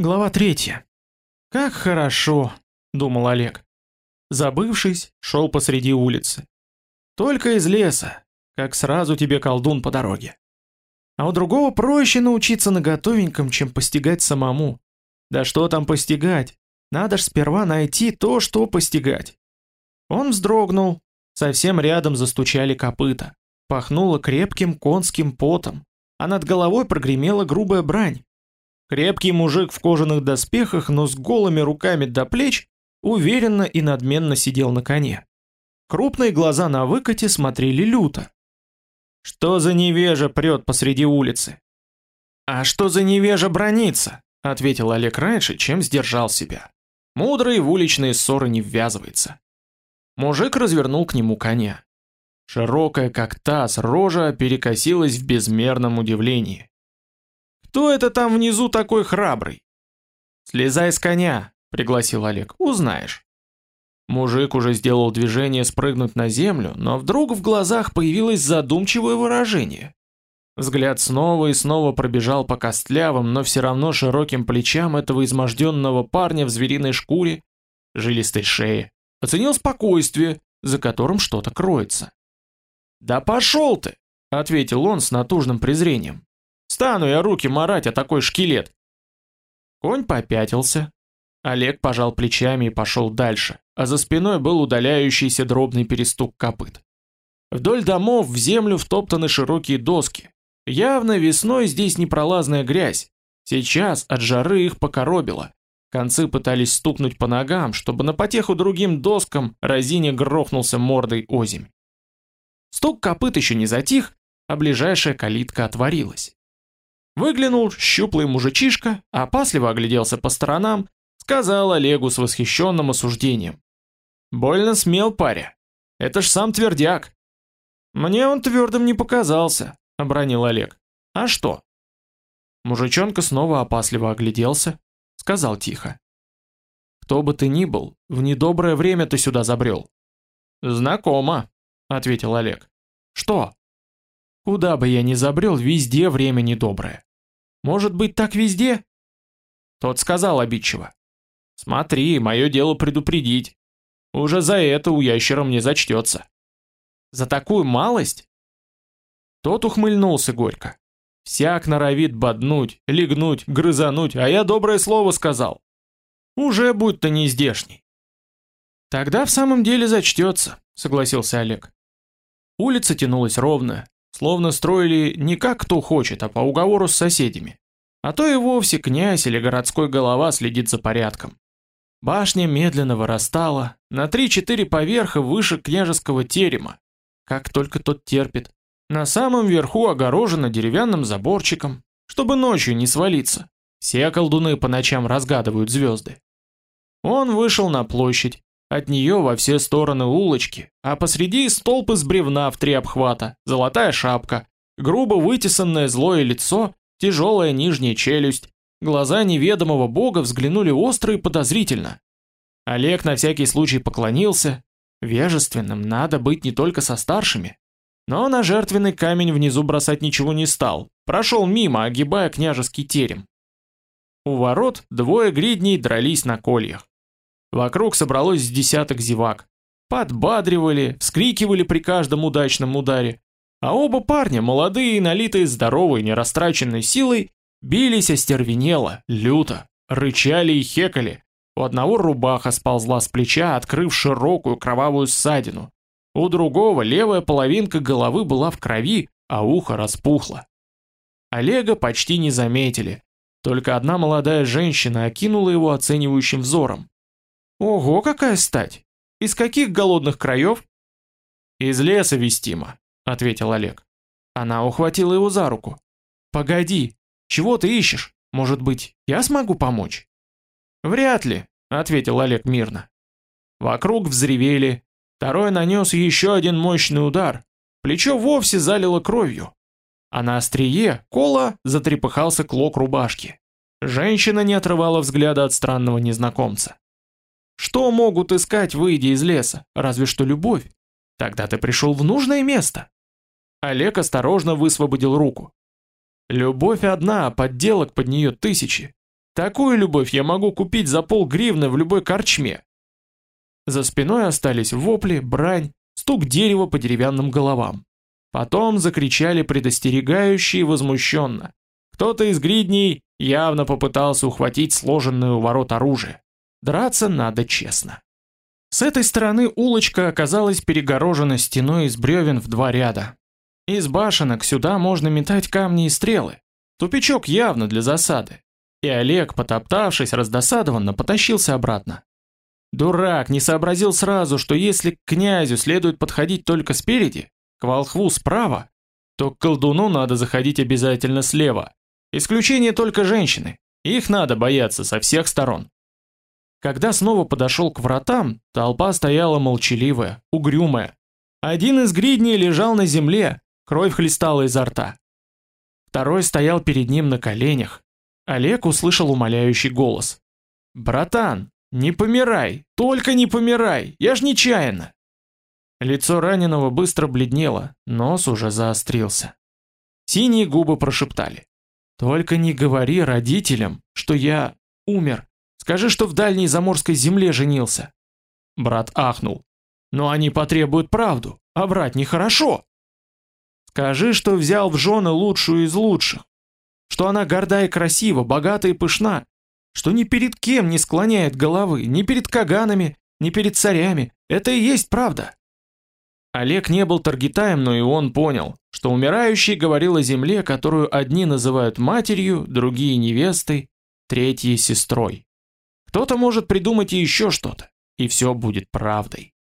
Глава третья. Как хорошо, думал Олег. Забывшись, шел посреди улицы. Только из леса, как сразу тебе колдун по дороге. А у другого проще научиться на готовеньком, чем постигать самому. Да что там постигать? Надо ж сперва найти то, что постигать. Он вздрогнул. Совсем рядом застучали копыта. Пахнуло крепким конским потом, а над головой прогремела грубая брань. Крепкий мужик в кожаных доспехах, но с голыми руками до плеч, уверенно и надменно сидел на коне. Крупные глаза на выкате смотрели люто. Что за невежа прет посреди улицы? А что за невежа бронится? ответил Олег раньше, чем сдержал себя. Мудрый в уличные ссоры не ввязывается. Мужик развернул к нему коня. Широкая как таз рожа перекосилась в безмерном удивлении. Кто это там внизу такой храбрый? Слезай с коня, пригласил Олег. Узнаешь. Мужик уже сделал движение спрыгнуть на землю, но вдруг в глазах появилось задумчивое выражение. Взгляд снова и снова пробежал по костлявым, но все равно широким плечам этого изможденного парня в звериной шкуре, жилистой шее. Оценил спокойствие, за которым что-то кроется. «Да пошел ты!» — ответил он с натужным презрением. Стану я руки марать, а такой шкелет. Конь попятился. Олег пожал плечами и пошел дальше, а за спиной был удаляющийся дробный перестук копыт. Вдоль домов в землю втоптаны широкие доски. Явно весной здесь непролазная грязь. Сейчас от жары их покоробило. Концы пытались стукнуть по ногам, чтобы на потеху другим доскам разине грохнулся мордой озимь. Стук копыт еще не затих, а ближайшая калитка отворилась. Выглянул щуплый мужичишка, опасливо огляделся по сторонам, сказал Олегу с восхищенным осуждением. «Больно смел паря. Это ж сам твердяк». «Мне он твердым не показался», — обронил Олег. «А что?» Мужичонка снова опасливо огляделся, сказал тихо. «Кто бы ты ни был, в недоброе время ты сюда забрел». «Знакомо», — ответил Олег. «Что?» «Куда бы я ни забрел, везде время недоброе. Может быть так везде? Тот сказал обидчиво. Смотри, мое дело предупредить. Уже за это у ящера мне зачтется. За такую малость? Тот ухмыльнулся горько. Всяк норовит боднуть, легнуть, грызануть, а я доброе слово сказал. Уже будь-то не здешний. Тогда в самом деле зачтется, согласился Олег. Улица тянулась ровно, Словно строили не как кто хочет, а по уговору с соседями. А то и вовсе князь или городской голова следит за порядком. Башня медленно вырастала, на 3-4 поверха выше княжеского терема, как только тот терпит. На самом верху огорожена деревянным заборчиком, чтобы ночью не свалиться. Все колдуны по ночам разгадывают звезды. Он вышел на площадь, от нее во все стороны улочки, а посреди столб из бревна в три обхвата, золотая шапка, грубо вытесанное злое лицо, тяжелая нижняя челюсть. Глаза неведомого бога взглянули остро и подозрительно. Олег на всякий случай поклонился. Вежественным надо быть не только со старшими. Но на жертвенный камень внизу бросать ничего не стал. Прошел мимо, огибая княжеский терем. У ворот двое гридней дрались на кольях. Вокруг собралось десяток зевак. Подбадривали, вскрикивали при каждом удачном ударе. А оба парня, молодые и налитые здоровой, нерастраченной силой, бились остервенело, люто, рычали и хекали. У одного рубаха сползла с плеча, открыв широкую кровавую ссадину. У другого левая половинка головы была в крови, а ухо распухло. Олега почти не заметили. Только одна молодая женщина окинула его оценивающим взором. Ого, какая стать! Из каких голодных краев? Из леса вестимо, ответил Олег. Она ухватила его за руку. Погоди, чего ты ищешь? Может быть, я смогу помочь? Вряд ли, ответил Олег мирно. Вокруг взревели. Второй нанес еще один мощный удар. Плечо вовсе залило кровью. А на острие кола затрепыхался клок рубашки. Женщина не отрывала взгляда от странного незнакомца. Что могут искать, выйдя из леса? Разве что любовь. Тогда ты пришел в нужное место. Олег осторожно высвободил руку. Любовь одна, а подделок под нее тысячи. Такую любовь я могу купить за полгривны в любой корчме. За спиной остались вопли, брань, стук дерева по деревянным головам. Потом закричали предостерегающие возмущенно. Кто-то из гридней явно попытался ухватить сложенное у ворот оружие. Драться надо честно. С этой стороны улочка оказалась перегорожена стеной из бревен в два ряда. Из башенок сюда можно метать камни и стрелы. Тупичок явно для засады. И Олег, потоптавшись раздосадованно, потащился обратно. Дурак не сообразил сразу, что если к князю следует подходить только спереди, к волхву справа, то к колдуну надо заходить обязательно слева. Исключение только женщины. Их надо бояться со всех сторон. Когда снова подошел к вратам, толпа стояла молчаливая, угрюмая. Один из гридней лежал на земле, кровь хлестала изо рта. Второй стоял перед ним на коленях. Олег услышал умоляющий голос. «Братан, не помирай, только не помирай, я ж нечаянно!» Лицо раненого быстро бледнело, нос уже заострился. Синие губы прошептали. «Только не говори родителям, что я умер. Скажи, что в дальней заморской земле женился. Брат ахнул. Но они потребуют правду, а врать нехорошо. Скажи, что взял в жены лучшую из лучших. Что она горда и красива, богата и пышна. Что ни перед кем не склоняет головы, ни перед каганами, ни перед царями. Это и есть правда. Олег не был таргетаем, но и он понял, что умирающий говорил о земле, которую одни называют матерью, другие невестой, третьи сестрой. Кто-то может придумать и еще что-то, и все будет правдой.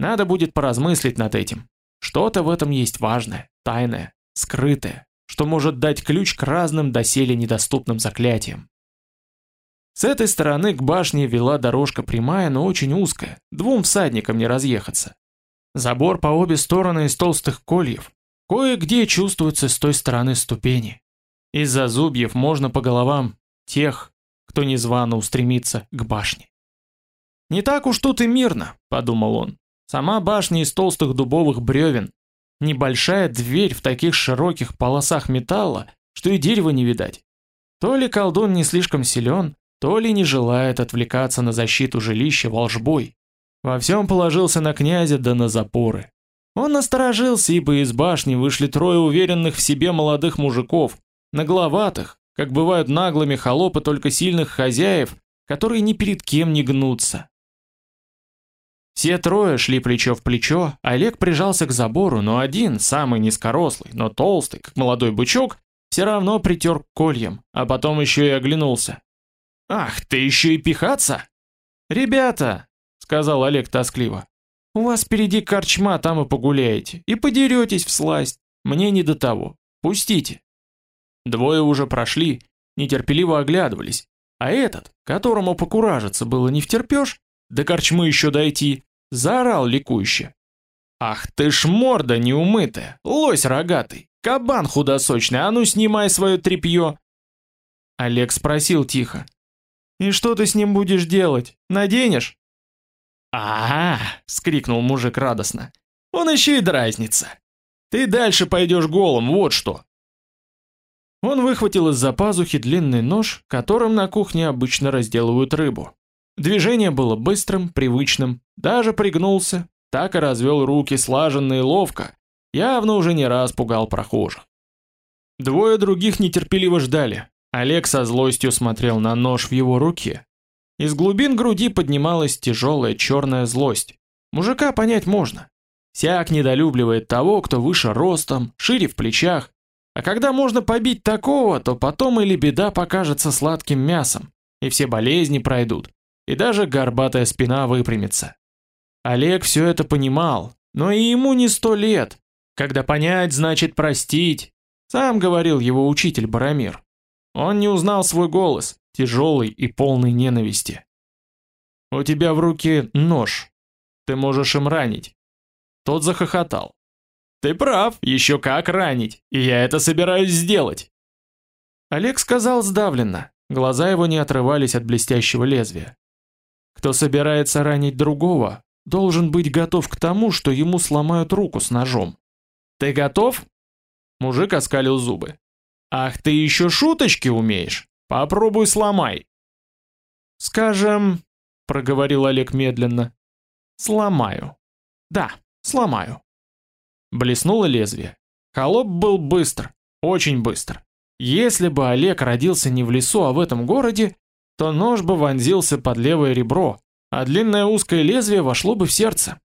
Надо будет поразмыслить над этим. Что-то в этом есть важное, тайное, скрытое, что может дать ключ к разным доселе недоступным заклятиям. С этой стороны к башне вела дорожка прямая, но очень узкая, двум всадникам не разъехаться. Забор по обе стороны из толстых кольев. Кое-где чувствуются с той стороны ступени. Из-за зубьев можно по головам тех, кто незвано устремится к башне. «Не так уж тут и мирно», — подумал он. «Сама башня из толстых дубовых бревен. Небольшая дверь в таких широких полосах металла, что и дерева не видать. То ли колдун не слишком силен, то ли не желает отвлекаться на защиту жилища волжбой. Во всем положился на князя да на запоры. Он насторожился, ибо из башни вышли трое уверенных в себе молодых мужиков, нагловатых, как бывают наглыми холопы только сильных хозяев, которые ни перед кем не гнутся. Все трое шли плечо в плечо, Олег прижался к забору, но один, самый низкорослый, но толстый, как молодой бычок, все равно притер к кольям, а потом еще и оглянулся. «Ах, ты еще и пихаться?» «Ребята», — сказал Олег тоскливо, — «у вас впереди корчма, там и погуляете, и подеретесь в сласть, мне не до того, пустите». Двое уже прошли, нетерпеливо оглядывались, а этот, которому покуражиться было не втерпешь, до корчмы еще дойти, заорал ликующе. «Ах ты ж морда неумытая, лось рогатый, кабан худосочный, а ну снимай свое тряпье!» Олег спросил тихо. «И что ты с ним будешь делать? Наденешь?» «А-а-а!» — вскрикнул мужик радостно. «Он еще и дразнится! Ты дальше пойдешь голым, вот что!» Он выхватил из-за пазухи длинный нож, которым на кухне обычно разделывают рыбу. Движение было быстрым, привычным, даже пригнулся, так и развел руки слаженно и ловко, явно уже не раз пугал прохожих. Двое других нетерпеливо ждали. Олег со злостью смотрел на нож в его руке. Из глубин груди поднималась тяжелая черная злость. Мужика понять можно. Всяк недолюбливает того, кто выше ростом, шире в плечах, а когда можно побить такого, то потом или беда покажется сладким мясом, и все болезни пройдут, и даже горбатая спина выпрямится. Олег все это понимал, но и ему не сто лет. Когда понять, значит простить. Сам говорил его учитель Барамир. Он не узнал свой голос, тяжелый и полный ненависти. «У тебя в руке нож. Ты можешь им ранить». Тот захохотал. Ты прав, еще как ранить, и я это собираюсь сделать. Олег сказал сдавленно, глаза его не отрывались от блестящего лезвия. Кто собирается ранить другого, должен быть готов к тому, что ему сломают руку с ножом. Ты готов? Мужик оскалил зубы. Ах, ты еще шуточки умеешь? Попробуй сломай. Скажем, проговорил Олег медленно. Сломаю. Да, сломаю. Блеснуло лезвие. Холоп был быстр, очень быстр. Если бы Олег родился не в лесу, а в этом городе, то нож бы вонзился под левое ребро, а длинное узкое лезвие вошло бы в сердце.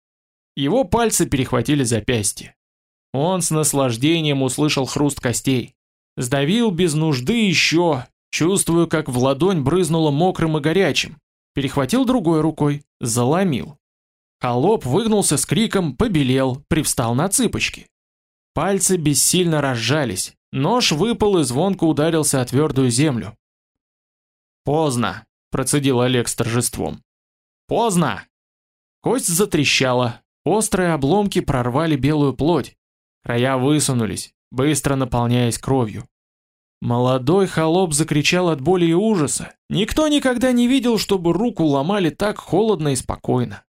Его пальцы перехватили запястье. Он с наслаждением услышал хруст костей. Сдавил без нужды еще, чувствуя, как в ладонь брызнуло мокрым и горячим. Перехватил другой рукой, заломил. Холоп выгнулся с криком, побелел, привстал на цыпочки. Пальцы бессильно разжались, нож выпал и звонко ударился о твердую землю. «Поздно», — процедил Олег с торжеством. «Поздно!» Кость затрещала, острые обломки прорвали белую плоть, края высунулись, быстро наполняясь кровью. Молодой холоп закричал от боли и ужаса. Никто никогда не видел, чтобы руку ломали так холодно и спокойно.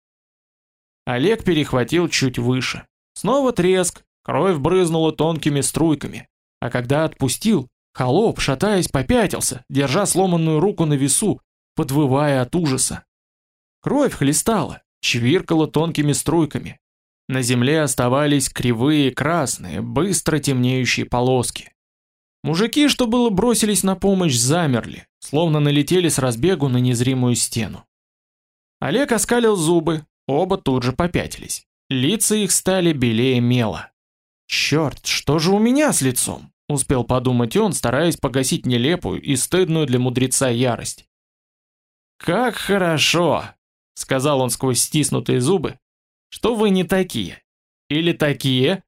Олег перехватил чуть выше. Снова треск, кровь брызнула тонкими струйками. А когда отпустил, холоп, шатаясь, попятился, держа сломанную руку на весу, подвывая от ужаса. Кровь хлестала, чвиркала тонкими струйками. На земле оставались кривые красные, быстро темнеющие полоски. Мужики, что было бросились на помощь, замерли, словно налетели с разбегу на незримую стену. Олег оскалил зубы, оба тут же попятились. Лица их стали белее мела. Черт, что же у меня с лицом? Успел подумать он, стараясь погасить нелепую и стыдную для мудреца ярость. Как хорошо, сказал он сквозь стиснутые зубы, что вы не такие. Или такие?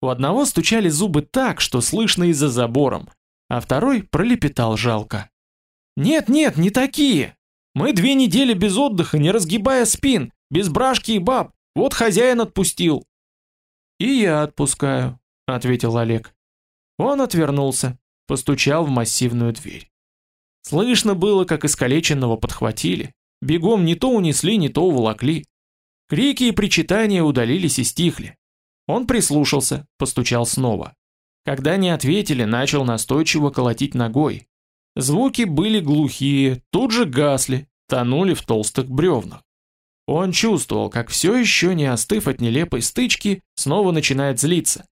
У одного стучали зубы так, что слышно и за забором, а второй пролепетал жалко. «Нет, нет, не такие! Мы две недели без отдыха, не разгибая спин, без брашки и баб, вот хозяин отпустил». «И я отпускаю», — ответил Олег. Он отвернулся, постучал в массивную дверь. Слышно было, как искалеченного подхватили, бегом не то унесли, не то уволокли. Крики и причитания удалились и стихли. Он прислушался, постучал снова. Когда не ответили, начал настойчиво колотить ногой. Звуки были глухие, тут же гасли, тонули в толстых бревнах. Он чувствовал, как все еще не остыв от нелепой стычки, снова начинает злиться.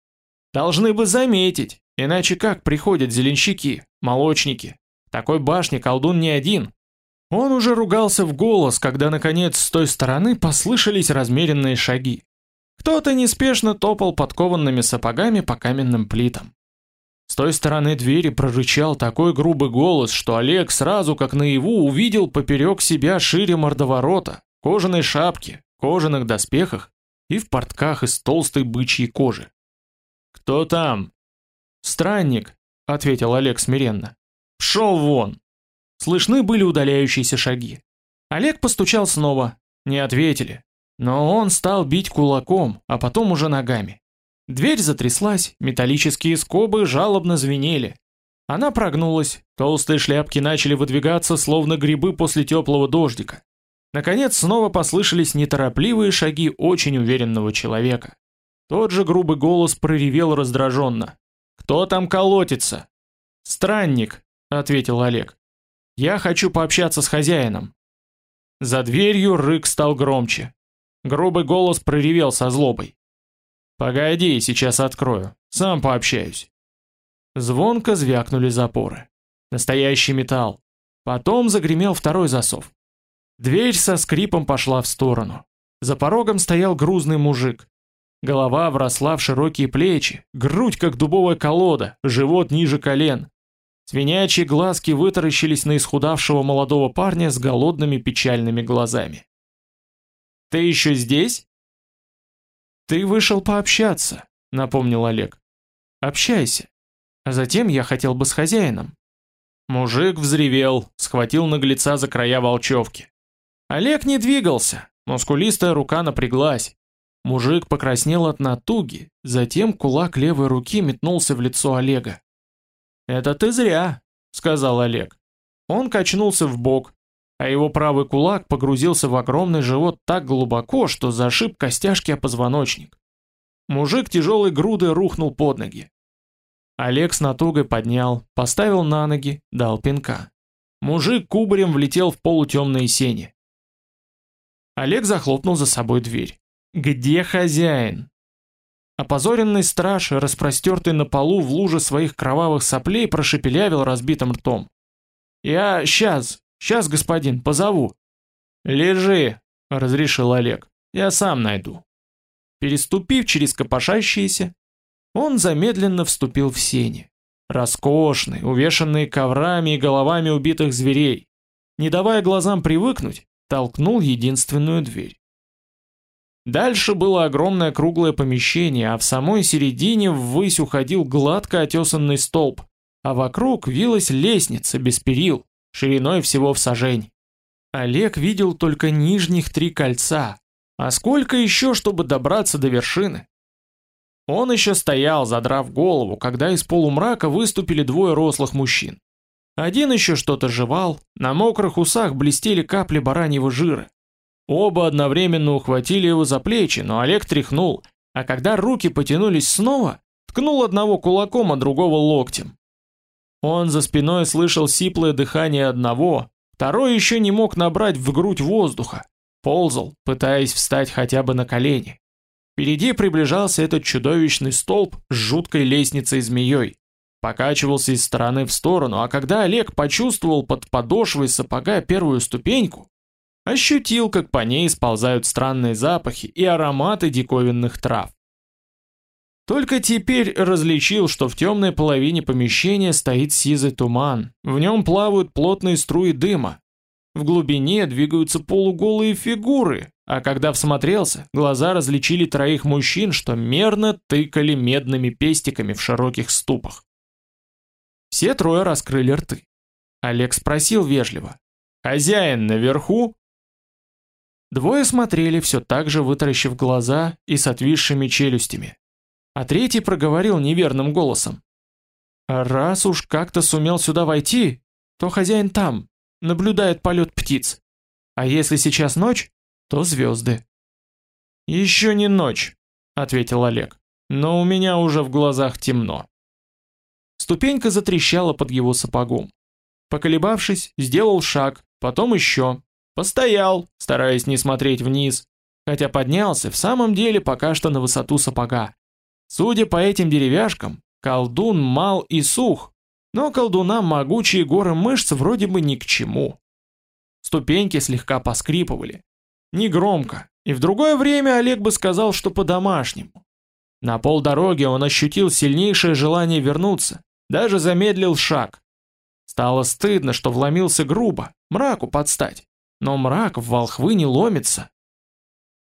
Должны бы заметить, иначе как приходят зеленщики, молочники. Такой башни колдун не один. Он уже ругался в голос, когда наконец с той стороны послышались размеренные шаги. Кто-то неспешно топал подкованными сапогами по каменным плитам. С той стороны двери прорычал такой грубый голос, что Олег сразу как наяву увидел поперек себя шире мордоворота, кожаной шапки, кожаных доспехах и в портках из толстой бычьей кожи. «Кто там?» «Странник», — ответил Олег смиренно. «Пшел вон!» Слышны были удаляющиеся шаги. Олег постучал снова. Не ответили. Но он стал бить кулаком, а потом уже ногами. Дверь затряслась, металлические скобы жалобно звенели. Она прогнулась, толстые шляпки начали выдвигаться, словно грибы после теплого дождика. Наконец снова послышались неторопливые шаги очень уверенного человека. Тот же грубый голос проревел раздраженно. «Кто там колотится?» «Странник», — ответил Олег. «Я хочу пообщаться с хозяином». За дверью рык стал громче. Грубый голос проревел со злобой. «Погоди, сейчас открою. Сам пообщаюсь». Звонко звякнули запоры. Настоящий металл. Потом загремел второй засов. Дверь со скрипом пошла в сторону. За порогом стоял грузный мужик. Голова вросла в широкие плечи, грудь как дубовая колода, живот ниже колен. Свинячьи глазки вытаращились на исхудавшего молодого парня с голодными печальными глазами. Ты еще здесь? Ты вышел пообщаться, напомнил Олег. Общайся. А затем я хотел бы с хозяином. Мужик взревел, схватил наглеца за края волчевки. Олег не двигался, мускулистая рука напряглась. Мужик покраснел от натуги, затем кулак левой руки метнулся в лицо Олега. «Это ты зря», — сказал Олег. Он качнулся в бок, а его правый кулак погрузился в огромный живот так глубоко, что зашиб костяшки о позвоночник. Мужик тяжелой грудой рухнул под ноги. Олег с натугой поднял, поставил на ноги, дал пинка. Мужик кубарем влетел в полутемные сени. Олег захлопнул за собой дверь. «Где хозяин?» Опозоренный страж, распростертый на полу в луже своих кровавых соплей, прошепелявил разбитым ртом. «Я сейчас, сейчас, господин, позову». «Лежи», — разрешил Олег, — «я сам найду». Переступив через копошащиеся, он замедленно вступил в сени. Роскошные, увешанные коврами и головами убитых зверей. Не давая глазам привыкнуть, толкнул единственную дверь. Дальше было огромное круглое помещение, а в самой середине ввысь уходил гладко отесанный столб, а вокруг вилась лестница без перил, шириной всего в сажень. Олег видел только нижних три кольца, а сколько еще, чтобы добраться до вершины? Он еще стоял, задрав голову, когда из полумрака выступили двое рослых мужчин. Один еще что-то жевал, на мокрых усах блестели капли бараньего жира. Оба одновременно ухватили его за плечи, но Олег тряхнул, а когда руки потянулись снова, ткнул одного кулаком, а другого локтем. Он за спиной слышал сиплое дыхание одного, второй еще не мог набрать в грудь воздуха, ползал, пытаясь встать хотя бы на колени. Впереди приближался этот чудовищный столб с жуткой лестницей-змеей. Покачивался из стороны в сторону, а когда Олег почувствовал под подошвой сапога первую ступеньку, ощутил, как по ней сползают странные запахи и ароматы диковинных трав. Только теперь различил, что в темной половине помещения стоит сизый туман, в нем плавают плотные струи дыма. В глубине двигаются полуголые фигуры, а когда всмотрелся, глаза различили троих мужчин, что мерно тыкали медными пестиками в широких ступах. Все трое раскрыли рты. Олег спросил вежливо. «Хозяин наверху?» Двое смотрели, все так же вытаращив глаза и с отвисшими челюстями. А третий проговорил неверным голосом. «Раз уж как-то сумел сюда войти, то хозяин там, наблюдает полет птиц. А если сейчас ночь, то звезды. «Еще не ночь», — ответил Олег, — «но у меня уже в глазах темно». Ступенька затрещала под его сапогом. Поколебавшись, сделал шаг, потом еще. Постоял, стараясь не смотреть вниз, хотя поднялся в самом деле пока что на высоту сапога. Судя по этим деревяшкам, колдун мал и сух, но колдунам могучие горы мышц вроде бы ни к чему. Ступеньки слегка поскрипывали, Негромко. И в другое время Олег бы сказал, что по-домашнему. На полдороги он ощутил сильнейшее желание вернуться, даже замедлил шаг. Стало стыдно, что вломился грубо, мраку подстать. Но мрак в волхвы не ломится.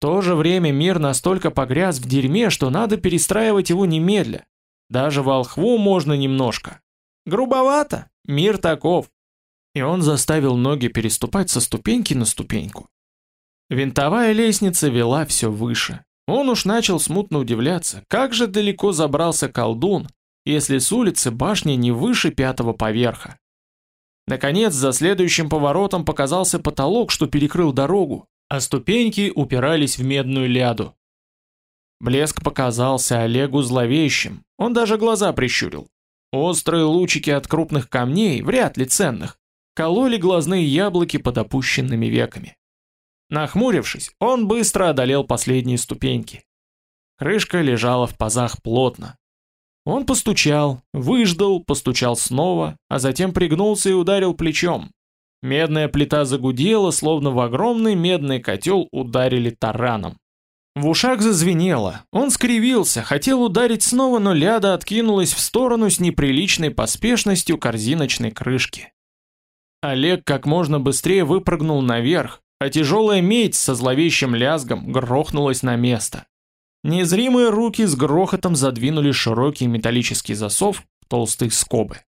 То же время мир настолько погряз в дерьме, что надо перестраивать его немедля. Даже волхву можно немножко. Грубовато, мир таков. И он заставил ноги переступать со ступеньки на ступеньку. Винтовая лестница вела все выше. Он уж начал смутно удивляться, как же далеко забрался колдун, если с улицы башня не выше пятого поверха. Наконец, за следующим поворотом показался потолок, что перекрыл дорогу, а ступеньки упирались в медную ляду. Блеск показался Олегу зловещим, он даже глаза прищурил. Острые лучики от крупных камней, вряд ли ценных, кололи глазные яблоки под опущенными веками. Нахмурившись, он быстро одолел последние ступеньки. Крышка лежала в пазах плотно. Он постучал, выждал, постучал снова, а затем пригнулся и ударил плечом. Медная плита загудела, словно в огромный медный котел ударили тараном. В ушах зазвенело, он скривился, хотел ударить снова, но ляда откинулась в сторону с неприличной поспешностью корзиночной крышки. Олег как можно быстрее выпрыгнул наверх, а тяжелая медь со зловещим лязгом грохнулась на место. Незримые руки с грохотом задвинули широкий металлический засов в толстые скобы.